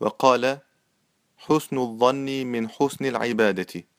وقال حسن الظن من حسن العبادة.